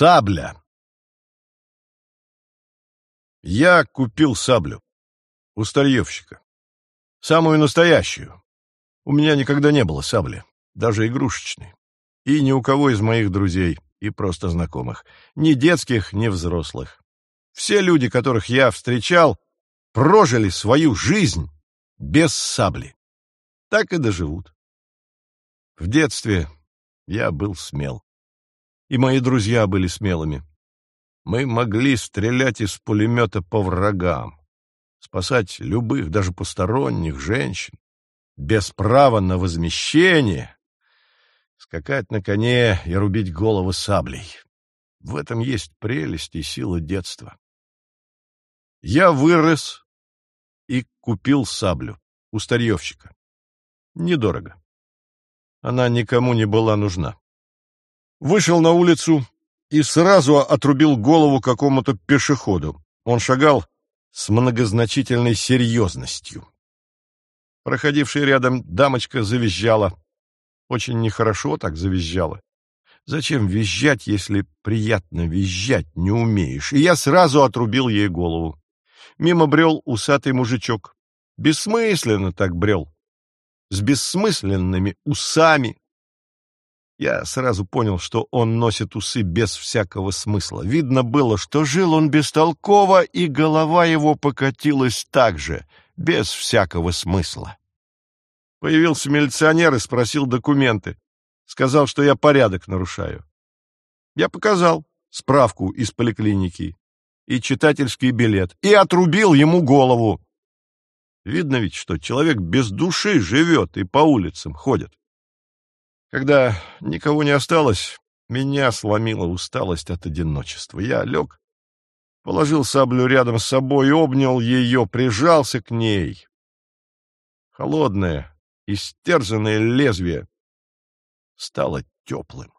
Сабля. Я купил саблю у старьевщика. Самую настоящую. У меня никогда не было сабли, даже игрушечной. И ни у кого из моих друзей и просто знакомых. Ни детских, ни взрослых. Все люди, которых я встречал, прожили свою жизнь без сабли. Так и доживут. В детстве я был смел. И мои друзья были смелыми. Мы могли стрелять из пулемета по врагам, спасать любых, даже посторонних женщин, без права на возмещение, скакать на коне и рубить головы саблей. В этом есть прелесть и сила детства. Я вырос и купил саблю у старьевщика. Недорого. Она никому не была нужна. Вышел на улицу и сразу отрубил голову какому-то пешеходу. Он шагал с многозначительной серьезностью. Проходившая рядом дамочка завизжала. Очень нехорошо так завизжала. Зачем визжать, если приятно визжать не умеешь? И я сразу отрубил ей голову. Мимо брел усатый мужичок. Бессмысленно так брел. С бессмысленными усами. Я сразу понял, что он носит усы без всякого смысла. Видно было, что жил он бестолково, и голова его покатилась так же, без всякого смысла. Появился милиционер и спросил документы. Сказал, что я порядок нарушаю. Я показал справку из поликлиники и читательский билет, и отрубил ему голову. Видно ведь, что человек без души живет и по улицам ходит. Когда никого не осталось, меня сломила усталость от одиночества. Я лег, положил саблю рядом с собой, обнял ее, прижался к ней. Холодное, истерзанное лезвие стало теплым.